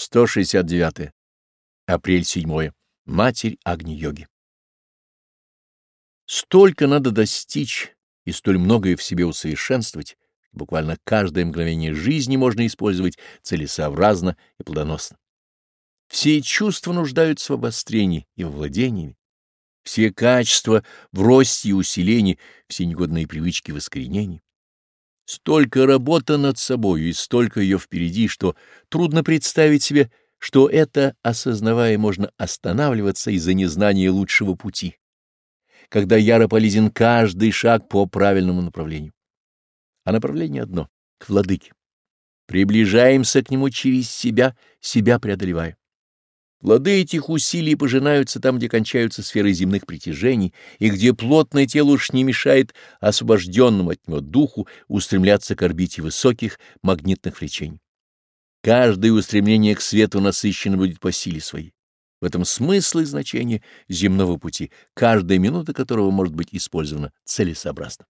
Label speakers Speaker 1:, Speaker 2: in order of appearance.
Speaker 1: 169. Апрель 7. Матерь Агни-йоги. Столько надо достичь и столь многое в себе усовершенствовать, буквально каждое мгновение жизни можно использовать целесообразно и плодоносно. Все чувства нуждаются в обострении и в владении. Все качества в росте и усилении, все негодные привычки в искоренении. Столько работы над собою и столько ее впереди, что трудно представить себе, что это, осознавая, можно останавливаться из-за незнания лучшего пути, когда яро полезен каждый шаг по правильному направлению. А направление одно — к владыке. Приближаемся к нему через себя, себя преодолевая. Плоды этих усилий пожинаются там, где кончаются сферы земных притяжений, и где плотное тело уж не мешает освобожденному от него духу устремляться к орбите высоких магнитных влечений. Каждое устремление к свету насыщено будет по силе своей. В этом смысл и значение земного пути, каждая минута которого может быть использована целесообразно.